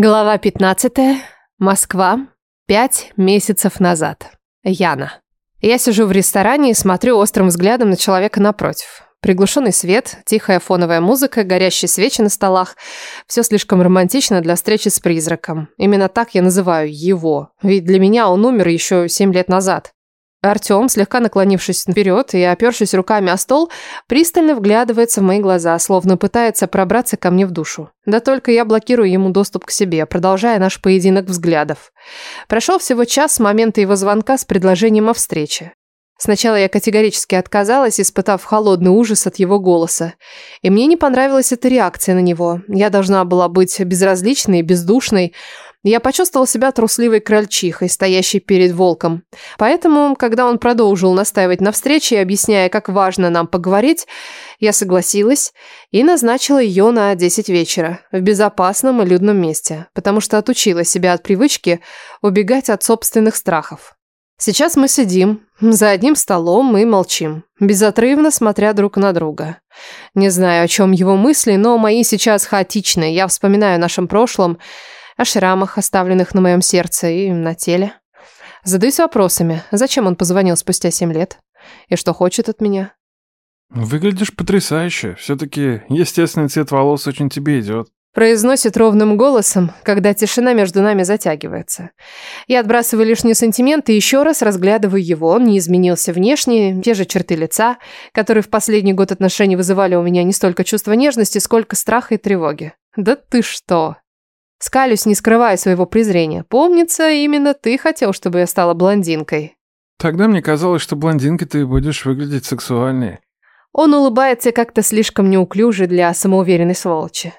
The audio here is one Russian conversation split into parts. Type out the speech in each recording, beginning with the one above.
Глава 15. Москва. Пять месяцев назад. Яна. Я сижу в ресторане и смотрю острым взглядом на человека напротив. Приглушенный свет, тихая фоновая музыка, горящие свечи на столах. Все слишком романтично для встречи с призраком. Именно так я называю его. Ведь для меня он умер еще семь лет назад. Артем, слегка наклонившись вперед и опершись руками о стол, пристально вглядывается в мои глаза, словно пытается пробраться ко мне в душу. Да только я блокирую ему доступ к себе, продолжая наш поединок взглядов. Прошел всего час с момента его звонка с предложением о встрече. Сначала я категорически отказалась, испытав холодный ужас от его голоса. И мне не понравилась эта реакция на него. Я должна была быть безразличной, бездушной, я почувствовал себя трусливой крольчихой, стоящей перед волком. Поэтому, когда он продолжил настаивать на встрече, объясняя, как важно нам поговорить, я согласилась и назначила ее на 10 вечера в безопасном и людном месте, потому что отучила себя от привычки убегать от собственных страхов. Сейчас мы сидим за одним столом и молчим, безотрывно смотря друг на друга. Не знаю, о чем его мысли, но мои сейчас хаотичны. Я вспоминаю о нашем прошлом, о шрамах, оставленных на моем сердце и на теле. Задаюсь вопросами, зачем он позвонил спустя семь лет? И что хочет от меня? Выглядишь потрясающе. Все-таки естественный цвет волос очень тебе идет. Произносит ровным голосом, когда тишина между нами затягивается. Я отбрасываю лишние сантименты и еще раз разглядываю его. Он не изменился внешне, те же черты лица, которые в последний год отношений вызывали у меня не столько чувство нежности, сколько страха и тревоги. Да ты что? Скалюсь, не скрывая своего презрения. Помнится, именно ты хотел, чтобы я стала блондинкой. Тогда мне казалось, что блондинкой ты будешь выглядеть сексуальнее. Он улыбается как-то слишком неуклюже для самоуверенной сволочи.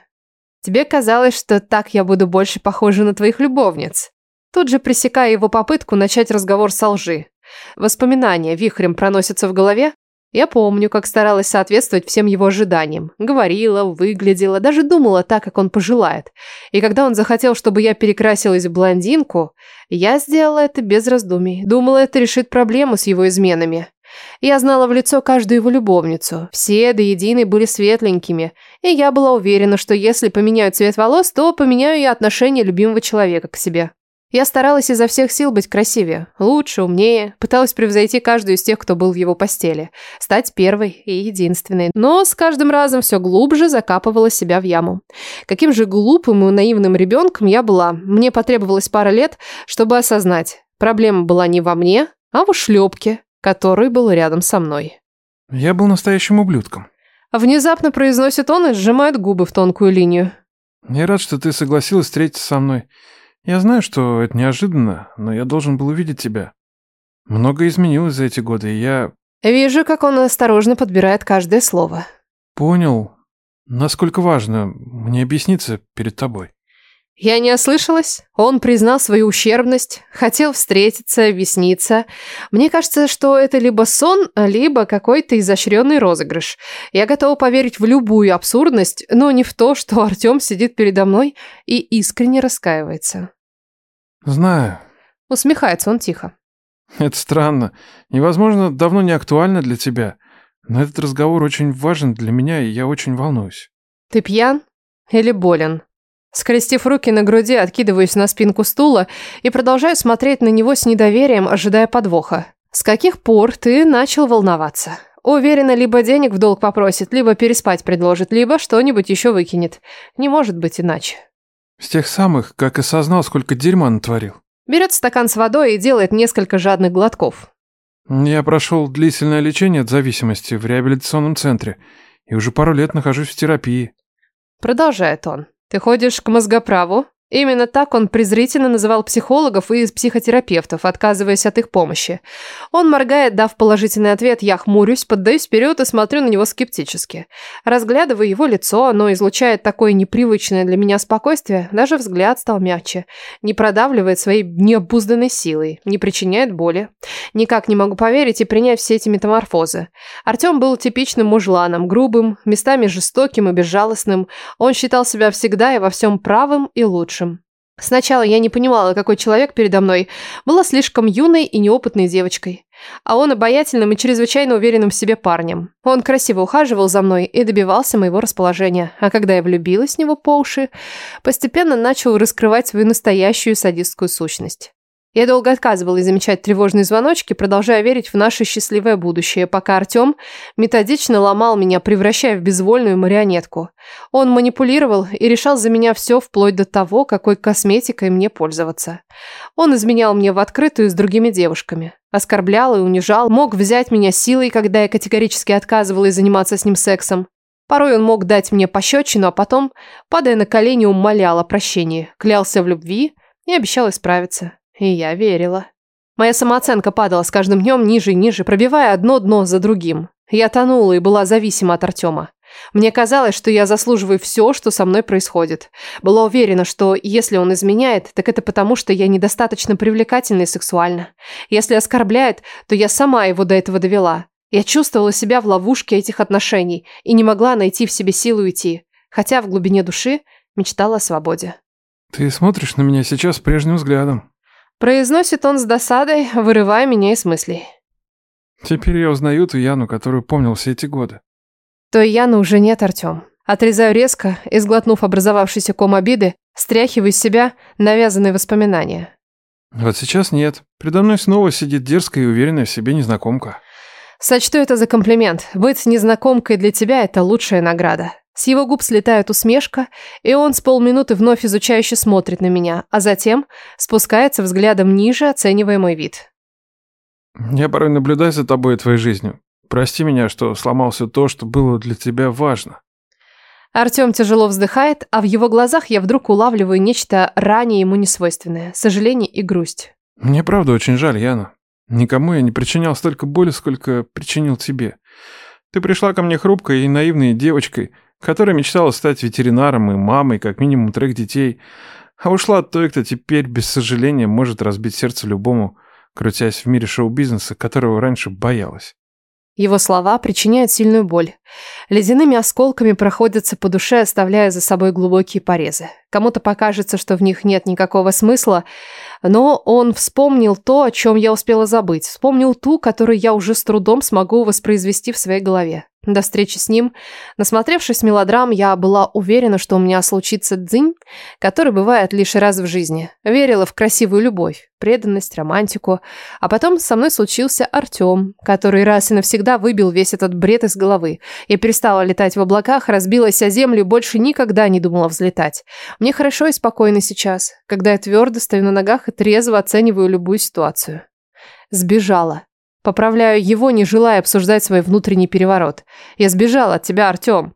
Тебе казалось, что так я буду больше похожа на твоих любовниц. Тут же пресекая его попытку начать разговор со лжи. Воспоминания вихрем проносятся в голове, я помню, как старалась соответствовать всем его ожиданиям. Говорила, выглядела, даже думала так, как он пожелает. И когда он захотел, чтобы я перекрасилась в блондинку, я сделала это без раздумий. Думала, это решит проблему с его изменами. Я знала в лицо каждую его любовницу. Все до единой были светленькими. И я была уверена, что если поменяю цвет волос, то поменяю и отношение любимого человека к себе. Я старалась изо всех сил быть красивее, лучше, умнее, пыталась превзойти каждую из тех, кто был в его постели, стать первой и единственной, но с каждым разом все глубже закапывала себя в яму. Каким же глупым и наивным ребенком я была, мне потребовалось пара лет, чтобы осознать, проблема была не во мне, а в ушлепке, который был рядом со мной. Я был настоящим ублюдком. Внезапно произносит он и сжимает губы в тонкую линию. Я рад, что ты согласилась встретиться со мной. Я знаю, что это неожиданно, но я должен был увидеть тебя. Многое изменилось за эти годы, и я... Вижу, как он осторожно подбирает каждое слово. Понял, насколько важно мне объясниться перед тобой. Я не ослышалась. Он признал свою ущербность, хотел встретиться, объясниться. Мне кажется, что это либо сон, либо какой-то изощренный розыгрыш. Я готова поверить в любую абсурдность, но не в то, что Артем сидит передо мной и искренне раскаивается. Знаю. Усмехается он тихо. Это странно. Невозможно, давно не актуально для тебя. Но этот разговор очень важен для меня, и я очень волнуюсь. Ты пьян или болен? Скрестив руки на груди, откидываюсь на спинку стула и продолжаю смотреть на него с недоверием, ожидая подвоха. С каких пор ты начал волноваться? Уверена, либо денег в долг попросит, либо переспать предложит, либо что-нибудь еще выкинет. Не может быть иначе. С тех самых, как осознал, сколько дерьма натворил. Берет стакан с водой и делает несколько жадных глотков. Я прошел длительное лечение от зависимости в реабилитационном центре и уже пару лет нахожусь в терапии. Продолжает он. Ты ходишь к мозгоправу? Именно так он презрительно называл психологов и психотерапевтов, отказываясь от их помощи. Он моргает, дав положительный ответ, я хмурюсь, поддаюсь вперед и смотрю на него скептически. Разглядываю его лицо, оно излучает такое непривычное для меня спокойствие, даже взгляд стал мягче. Не продавливает своей необузданной силой, не причиняет боли. Никак не могу поверить и принять все эти метаморфозы. Артем был типичным мужланом, грубым, местами жестоким и безжалостным. Он считал себя всегда и во всем правым и лучшим. Сначала я не понимала, какой человек передо мной. Была слишком юной и неопытной девочкой. А он обаятельным и чрезвычайно уверенным в себе парнем. Он красиво ухаживал за мной и добивался моего расположения. А когда я влюбилась в него по уши, постепенно начал раскрывать свою настоящую садистскую сущность. Я долго отказывалась замечать тревожные звоночки, продолжая верить в наше счастливое будущее, пока Артем методично ломал меня, превращая в безвольную марионетку. Он манипулировал и решал за меня все, вплоть до того, какой косметикой мне пользоваться. Он изменял мне в открытую с другими девушками. Оскорблял и унижал, мог взять меня силой, когда я категорически отказывалась заниматься с ним сексом. Порой он мог дать мне пощечину, а потом, падая на колени, умолял о прощении, клялся в любви и обещал исправиться. И я верила. Моя самооценка падала с каждым днем ниже и ниже, пробивая одно дно за другим. Я тонула и была зависима от Артема. Мне казалось, что я заслуживаю все, что со мной происходит. Была уверена, что если он изменяет, так это потому, что я недостаточно привлекательна и сексуальна. Если оскорбляет, то я сама его до этого довела. Я чувствовала себя в ловушке этих отношений и не могла найти в себе силу уйти, хотя в глубине души мечтала о свободе. «Ты смотришь на меня сейчас прежним взглядом», Произносит он с досадой, вырывая меня из мыслей. Теперь я узнаю ту Яну, которую помнил все эти годы. Той Яны уже нет, Артем. Отрезаю резко и, сглотнув образовавшийся ком обиды, стряхиваю из себя навязанные воспоминания. Вот сейчас нет. Предо мной снова сидит дерзкая и уверенная в себе незнакомка. Сочту это за комплимент. Быть незнакомкой для тебя – это лучшая награда. С его губ слетает усмешка, и он с полминуты вновь изучающе смотрит на меня, а затем спускается взглядом ниже, оценивая мой вид. Я порой наблюдаю за тобой и твоей жизнью. Прости меня, что сломал все то, что было для тебя важно. Артем тяжело вздыхает, а в его глазах я вдруг улавливаю нечто ранее ему несвойственное – сожаление и грусть. Мне правда очень жаль, Яна. Никому я не причинял столько боли, сколько причинил тебе. Ты пришла ко мне хрупкой и наивной девочкой – которая мечтала стать ветеринаром и мамой, как минимум трех детей, а ушла от той, кто теперь, без сожаления, может разбить сердце любому, крутясь в мире шоу-бизнеса, которого раньше боялась. Его слова причиняют сильную боль. Ледяными осколками проходятся по душе, оставляя за собой глубокие порезы. Кому-то покажется, что в них нет никакого смысла, но он вспомнил то, о чем я успела забыть. Вспомнил ту, которую я уже с трудом смогу воспроизвести в своей голове. До встречи с ним, насмотревшись мелодрам, я была уверена, что у меня случится дзынь, который бывает лишь раз в жизни. Верила в красивую любовь, преданность, романтику. А потом со мной случился Артем, который раз и навсегда выбил весь этот бред из головы. Я перестала летать в облаках, разбилась о землю больше никогда не думала взлетать. Мне хорошо и спокойно сейчас, когда я твердо стою на ногах и трезво оцениваю любую ситуацию. Сбежала. Поправляю его, не желая обсуждать свой внутренний переворот. Я сбежал от тебя, Артем.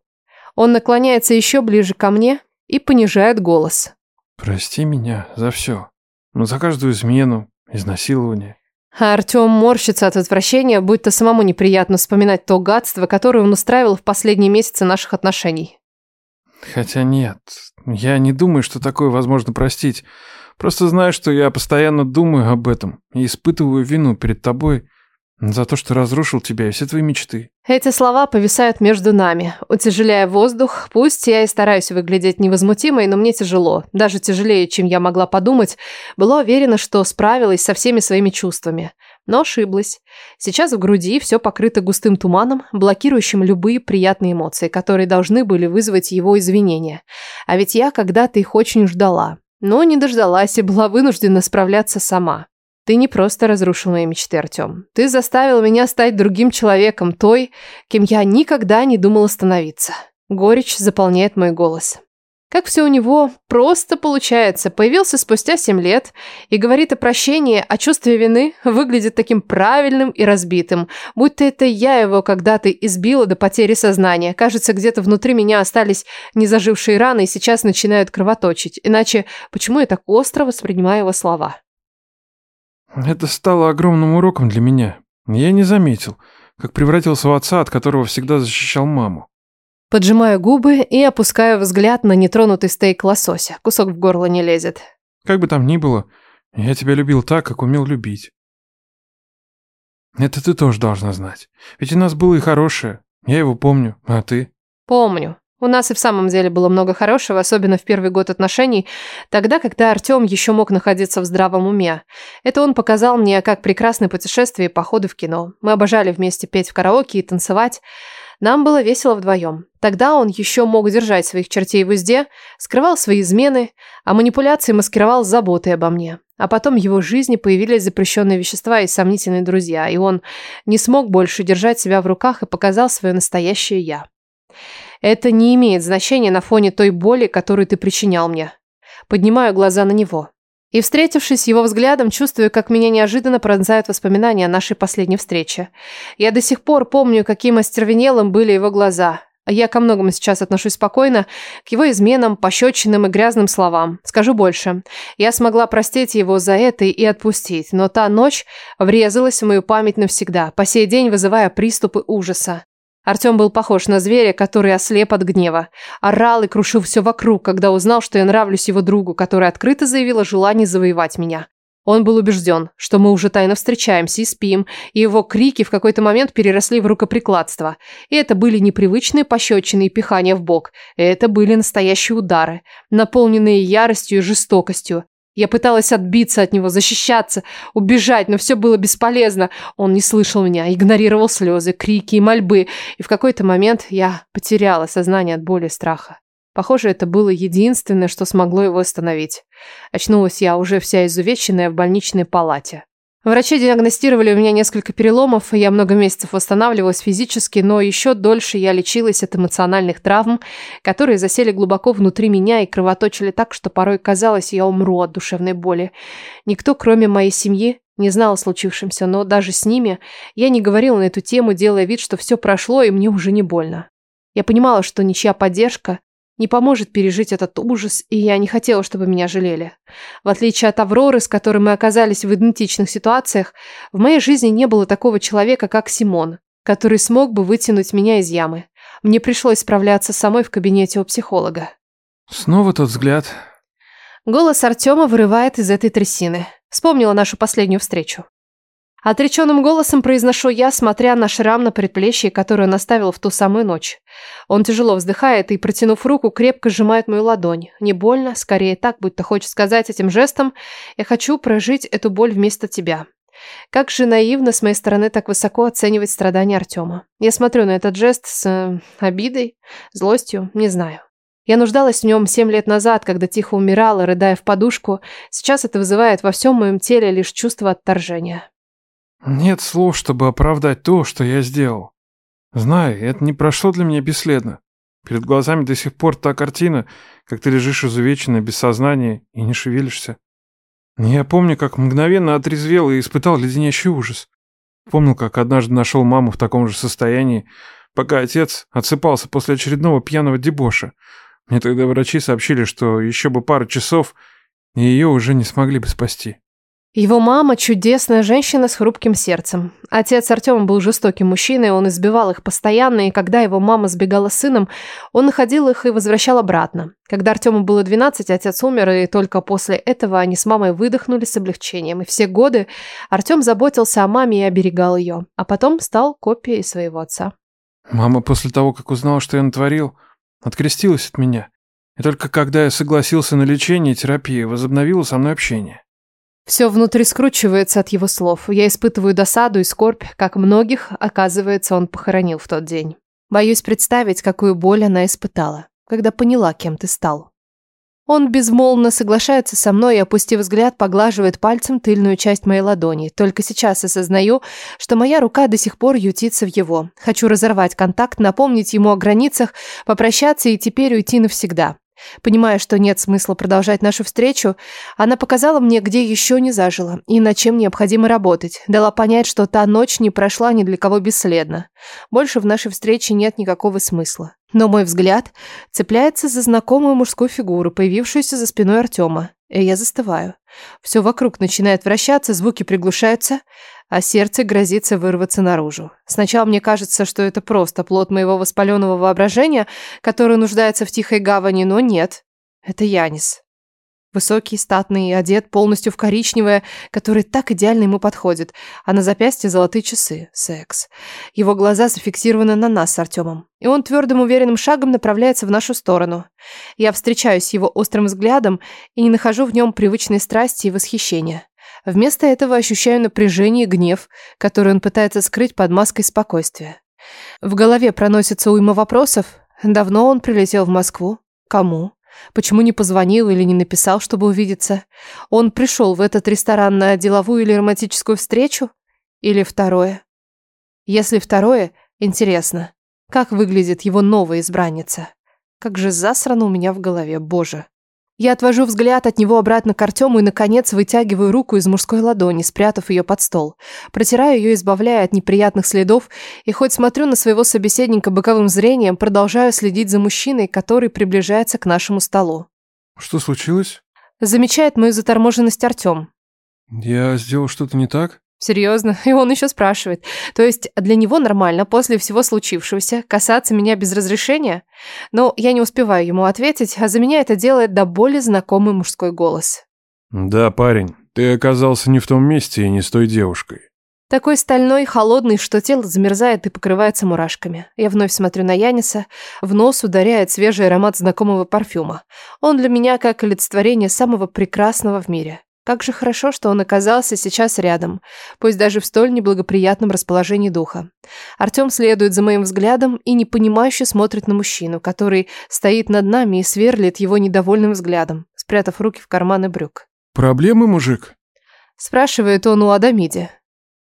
Он наклоняется еще ближе ко мне и понижает голос. Прости меня за все. Ну, за каждую измену, изнасилование. А Артем морщится от отвращения, будто самому неприятно вспоминать то гадство, которое он устраивал в последние месяцы наших отношений. Хотя нет, я не думаю, что такое возможно простить. Просто знаю, что я постоянно думаю об этом и испытываю вину перед тобой за то, что разрушил тебя и все твои мечты. Эти слова повисают между нами, утяжеляя воздух. Пусть я и стараюсь выглядеть невозмутимой, но мне тяжело. Даже тяжелее, чем я могла подумать. Была уверена, что справилась со всеми своими чувствами. Но ошиблась. Сейчас в груди все покрыто густым туманом, блокирующим любые приятные эмоции, которые должны были вызвать его извинения. А ведь я когда-то их очень ждала. Но не дождалась и была вынуждена справляться сама. Ты не просто разрушил мои мечты, Артем. Ты заставил меня стать другим человеком, той, кем я никогда не думала становиться. Горечь заполняет мой голос. Как все у него просто получается. Появился спустя семь лет и говорит о прощении, а чувстве вины выглядит таким правильным и разбитым. Будто это я его когда-то избила до потери сознания. Кажется, где-то внутри меня остались незажившие раны и сейчас начинают кровоточить. Иначе почему я так остро воспринимаю его слова? Это стало огромным уроком для меня. Я не заметил, как превратился в отца, от которого всегда защищал маму. Поджимаю губы и опускаю взгляд на нетронутый стейк лосося. Кусок в горло не лезет. Как бы там ни было, я тебя любил так, как умел любить. Это ты тоже должна знать. Ведь у нас было и хорошее. Я его помню. А ты? Помню. У нас и в самом деле было много хорошего, особенно в первый год отношений, тогда, когда Артем еще мог находиться в здравом уме. Это он показал мне, как прекрасны путешествия и походы в кино. Мы обожали вместе петь в караоке и танцевать. Нам было весело вдвоем. Тогда он еще мог держать своих чертей в узде, скрывал свои измены, а манипуляции маскировал заботой обо мне. А потом в его жизни появились запрещенные вещества и сомнительные друзья, и он не смог больше держать себя в руках и показал свое настоящее «я». Это не имеет значения на фоне той боли, которую ты причинял мне. Поднимаю глаза на него. И, встретившись его взглядом, чувствую, как меня неожиданно пронзают воспоминания о нашей последней встрече. Я до сих пор помню, каким остервенелым были его глаза. Я ко многому сейчас отношусь спокойно, к его изменам, пощечинам и грязным словам. Скажу больше. Я смогла простить его за это и отпустить, но та ночь врезалась в мою память навсегда, по сей день вызывая приступы ужаса. Артем был похож на зверя, который ослеп от гнева. Орал и крушил все вокруг, когда узнал, что я нравлюсь его другу, который открыто заявил о желании завоевать меня. Он был убежден, что мы уже тайно встречаемся и спим, и его крики в какой-то момент переросли в рукоприкладство. И это были непривычные пощечины и пихания в бок. Это были настоящие удары, наполненные яростью и жестокостью. Я пыталась отбиться от него, защищаться, убежать, но все было бесполезно. Он не слышал меня, игнорировал слезы, крики и мольбы, и в какой-то момент я потеряла сознание от боли и страха. Похоже, это было единственное, что смогло его остановить. Очнулась я уже вся изувеченная в больничной палате. Врачи диагностировали у меня несколько переломов, и я много месяцев восстанавливалась физически, но еще дольше я лечилась от эмоциональных травм, которые засели глубоко внутри меня и кровоточили так, что порой казалось, я умру от душевной боли. Никто, кроме моей семьи, не знал о случившемся, но даже с ними я не говорила на эту тему, делая вид, что все прошло и мне уже не больно. Я понимала, что ничья поддержка не поможет пережить этот ужас, и я не хотела, чтобы меня жалели. В отличие от Авроры, с которой мы оказались в идентичных ситуациях, в моей жизни не было такого человека, как Симон, который смог бы вытянуть меня из ямы. Мне пришлось справляться самой в кабинете у психолога. Снова тот взгляд. Голос Артема вырывает из этой трясины. Вспомнила нашу последнюю встречу. Отреченным голосом произношу я, смотря на шрам на предплечье, который он оставил в ту самую ночь. Он тяжело вздыхает и, протянув руку, крепко сжимает мою ладонь. Не больно, скорее так, будто хочет сказать этим жестом «Я хочу прожить эту боль вместо тебя». Как же наивно с моей стороны так высоко оценивать страдания Артема. Я смотрю на этот жест с э, обидой, злостью, не знаю. Я нуждалась в нем семь лет назад, когда тихо умирала, рыдая в подушку. Сейчас это вызывает во всем моем теле лишь чувство отторжения. Нет слов, чтобы оправдать то, что я сделал. Знаю, это не прошло для меня бесследно. Перед глазами до сих пор та картина, как ты лежишь изувеченный, без сознания и не шевелишься. Я помню, как мгновенно отрезвел и испытал леденящий ужас. Помнил, как однажды нашел маму в таком же состоянии, пока отец отсыпался после очередного пьяного дебоша. Мне тогда врачи сообщили, что еще бы пару часов, и ее уже не смогли бы спасти. Его мама – чудесная женщина с хрупким сердцем. Отец Артема был жестоким мужчиной, он избивал их постоянно, и когда его мама сбегала с сыном, он находил их и возвращал обратно. Когда Артему было 12, отец умер, и только после этого они с мамой выдохнули с облегчением. И все годы Артем заботился о маме и оберегал ее, а потом стал копией своего отца. Мама после того, как узнала, что я натворил, открестилась от меня. И только когда я согласился на лечение и терапию, возобновила со мной общение. Все внутри скручивается от его слов. Я испытываю досаду и скорбь, как многих, оказывается, он похоронил в тот день. Боюсь представить, какую боль она испытала, когда поняла, кем ты стал. Он безмолвно соглашается со мной и, опустив взгляд, поглаживает пальцем тыльную часть моей ладони. Только сейчас осознаю, что моя рука до сих пор ютится в его. Хочу разорвать контакт, напомнить ему о границах, попрощаться и теперь уйти навсегда. Понимая, что нет смысла продолжать нашу встречу, она показала мне, где еще не зажила и над чем необходимо работать. Дала понять, что та ночь не прошла ни для кого бесследно. Больше в нашей встрече нет никакого смысла. Но мой взгляд цепляется за знакомую мужскую фигуру, появившуюся за спиной Артема. И я застываю. Все вокруг начинает вращаться, звуки приглушаются, а сердце грозится вырваться наружу. Сначала мне кажется, что это просто плод моего воспаленного воображения, который нуждается в тихой гавани, но нет. Это Янис. Высокий, статный, одет полностью в коричневое, которое так идеально ему подходит, а на запястье золотые часы. Секс. Его глаза зафиксированы на нас с Артемом, и он твердым уверенным шагом направляется в нашу сторону. Я встречаюсь его острым взглядом и не нахожу в нем привычной страсти и восхищения. Вместо этого ощущаю напряжение и гнев, который он пытается скрыть под маской спокойствия. В голове проносится уйма вопросов. Давно он прилетел в Москву? Кому? Почему не позвонил или не написал, чтобы увидеться? Он пришел в этот ресторан на деловую или романтическую встречу? Или второе? Если второе, интересно, как выглядит его новая избранница? Как же засрано у меня в голове, боже. Я отвожу взгляд от него обратно к Артему и, наконец, вытягиваю руку из мужской ладони, спрятав ее под стол. Протираю ее, избавляя от неприятных следов, и хоть смотрю на своего собеседника боковым зрением, продолжаю следить за мужчиной, который приближается к нашему столу. Что случилось? Замечает мою заторможенность Артем. Я сделал что-то не так? Серьезно? И он еще спрашивает. То есть для него нормально после всего случившегося касаться меня без разрешения? Но я не успеваю ему ответить, а за меня это делает до боли знакомый мужской голос. Да, парень, ты оказался не в том месте и не с той девушкой. Такой стальной, холодный, что тело замерзает и покрывается мурашками. Я вновь смотрю на Яниса. В нос ударяет свежий аромат знакомого парфюма. Он для меня как олицетворение самого прекрасного в мире. Как же хорошо, что он оказался сейчас рядом, пусть даже в столь неблагоприятном расположении духа. Артем следует за моим взглядом и непонимающе смотрит на мужчину, который стоит над нами и сверлит его недовольным взглядом, спрятав руки в карманы брюк. «Проблемы, мужик?» Спрашивает он у Адамиди.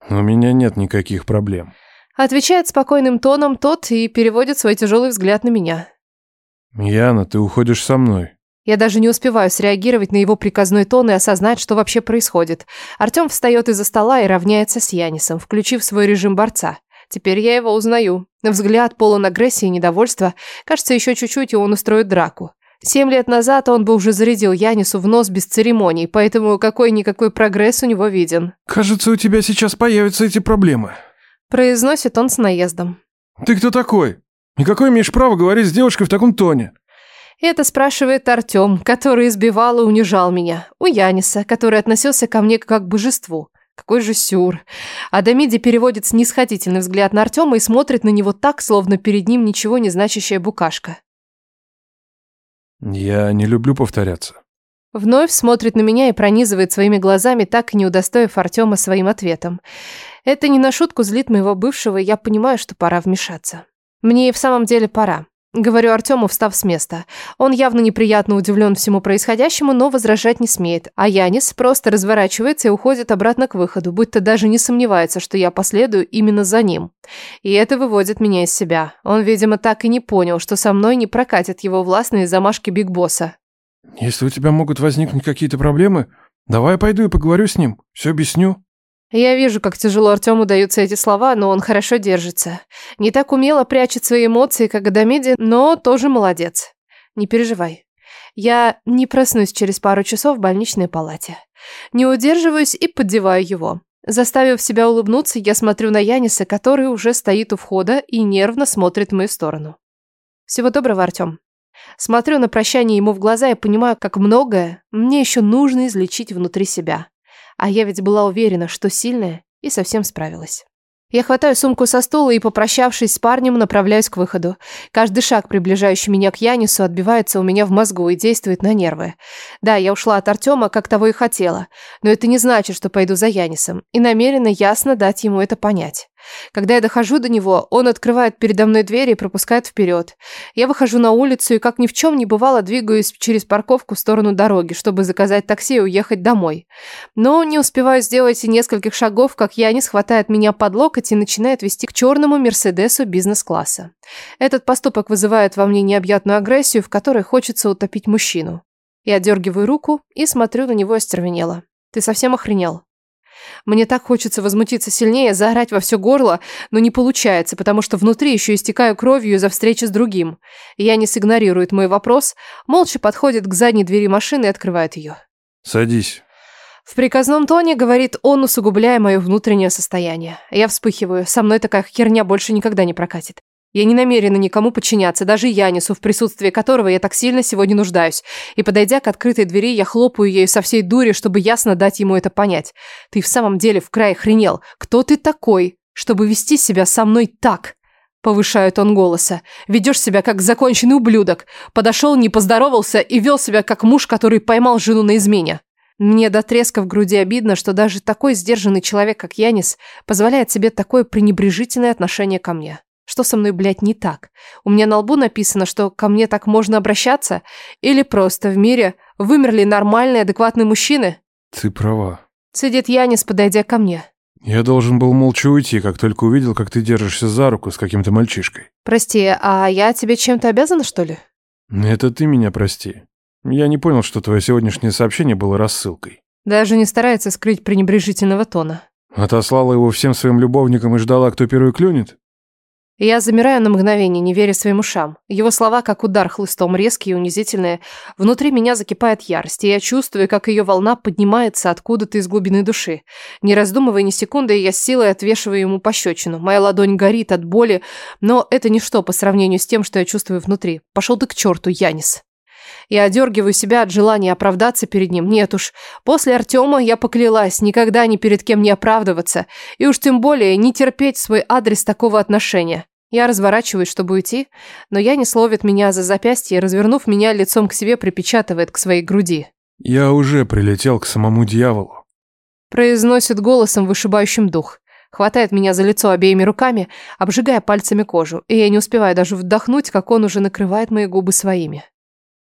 «У меня нет никаких проблем». Отвечает спокойным тоном тот и переводит свой тяжелый взгляд на меня. «Яна, ты уходишь со мной». Я даже не успеваю среагировать на его приказной тон и осознать, что вообще происходит. Артем встает из-за стола и равняется с Янисом, включив свой режим борца. Теперь я его узнаю. Взгляд полон агрессии и недовольства. Кажется, еще чуть-чуть, и он устроит драку. Семь лет назад он бы уже зарядил Янису в нос без церемоний, поэтому какой-никакой прогресс у него виден. «Кажется, у тебя сейчас появятся эти проблемы», – произносит он с наездом. «Ты кто такой? И какое имеешь право говорить с девушкой в таком тоне?» Это спрашивает Артем, который избивал и унижал меня. У Яниса, который относился ко мне как к божеству. Какой же сюр. Адамиди переводит снисходительный взгляд на Артема и смотрит на него так, словно перед ним ничего не значащая букашка. Я не люблю повторяться. Вновь смотрит на меня и пронизывает своими глазами, так и не удостоив Артема своим ответом. Это не на шутку злит моего бывшего, и я понимаю, что пора вмешаться. Мне и в самом деле пора. Говорю Артему, встав с места. Он явно неприятно удивлен всему происходящему, но возражать не смеет. А Янис просто разворачивается и уходит обратно к выходу, будто даже не сомневается, что я последую именно за ним. И это выводит меня из себя. Он, видимо, так и не понял, что со мной не прокатят его властные замашки Биг Босса. «Если у тебя могут возникнуть какие-то проблемы, давай я пойду и поговорю с ним, все объясню». Я вижу, как тяжело Артему даются эти слова, но он хорошо держится. Не так умело прячет свои эмоции, как Адамиди, но тоже молодец. Не переживай. Я не проснусь через пару часов в больничной палате. Не удерживаюсь и поддеваю его. Заставив себя улыбнуться, я смотрю на Яниса, который уже стоит у входа и нервно смотрит в мою сторону. Всего доброго, Артем. Смотрю на прощание ему в глаза и понимаю, как многое мне еще нужно излечить внутри себя. А я ведь была уверена, что сильная, и совсем справилась. Я хватаю сумку со стула и, попрощавшись с парнем, направляюсь к выходу. Каждый шаг, приближающий меня к Янису, отбивается у меня в мозгу и действует на нервы. Да, я ушла от Артема, как того и хотела, но это не значит, что пойду за Янисом, и намерена ясно дать ему это понять. Когда я дохожу до него, он открывает передо мной дверь и пропускает вперед. Я выхожу на улицу и, как ни в чем не бывало, двигаюсь через парковку в сторону дороги, чтобы заказать такси и уехать домой. Но не успеваю сделать и нескольких шагов, как Янис хватает меня под локоть и начинает вести к черному Мерседесу бизнес-класса. Этот поступок вызывает во мне необъятную агрессию, в которой хочется утопить мужчину. Я дергиваю руку и смотрю на него остервенело. «Ты совсем охренел?» Мне так хочется возмутиться сильнее, заорать во все горло, но не получается, потому что внутри еще истекаю кровью из-за встречи с другим. Янис игнорирует мой вопрос, молча подходит к задней двери машины и открывает ее. «Садись». В приказном тоне говорит он, усугубляя мое внутреннее состояние. Я вспыхиваю, со мной такая херня больше никогда не прокатит. Я не намерена никому подчиняться, даже Янису, в присутствии которого я так сильно сегодня нуждаюсь. И подойдя к открытой двери, я хлопаю ею со всей дури, чтобы ясно дать ему это понять. Ты в самом деле в край хренел. Кто ты такой, чтобы вести себя со мной так? Повышает он голоса. Ведешь себя как законченный ублюдок. Подошел, не поздоровался и вел себя как муж, который поймал жену на измене. Мне до треска в груди обидно, что даже такой сдержанный человек, как Янис, позволяет себе такое пренебрежительное отношение ко мне. Что со мной, блядь, не так? У меня на лбу написано, что ко мне так можно обращаться? Или просто в мире вымерли нормальные, адекватные мужчины? Ты права. Цедит Янис, подойдя ко мне. Я должен был молча уйти, как только увидел, как ты держишься за руку с каким-то мальчишкой. Прости, а я тебе чем-то обязана, что ли? Это ты меня прости. Я не понял, что твое сегодняшнее сообщение было рассылкой. Даже не старается скрыть пренебрежительного тона. Отослала его всем своим любовникам и ждала, кто первый клюнет? Я замираю на мгновение, не веря своим ушам. Его слова, как удар хлыстом, резкие и унизительные. Внутри меня закипает ярость, и я чувствую, как ее волна поднимается откуда-то из глубины души. Не раздумывая ни секунды, я с силой отвешиваю ему пощечину. Моя ладонь горит от боли, но это ничто по сравнению с тем, что я чувствую внутри. Пошел ты к черту, Янис. Я одергиваю себя от желания оправдаться перед ним. Нет уж, после Артема я поклялась никогда ни перед кем не оправдываться, и уж тем более не терпеть свой адрес такого отношения. Я разворачиваюсь, чтобы уйти, но я не словит меня за запястье и, развернув меня лицом к себе, припечатывает к своей груди. «Я уже прилетел к самому дьяволу», – произносит голосом, вышибающим дух. Хватает меня за лицо обеими руками, обжигая пальцами кожу, и я не успеваю даже вдохнуть, как он уже накрывает мои губы своими.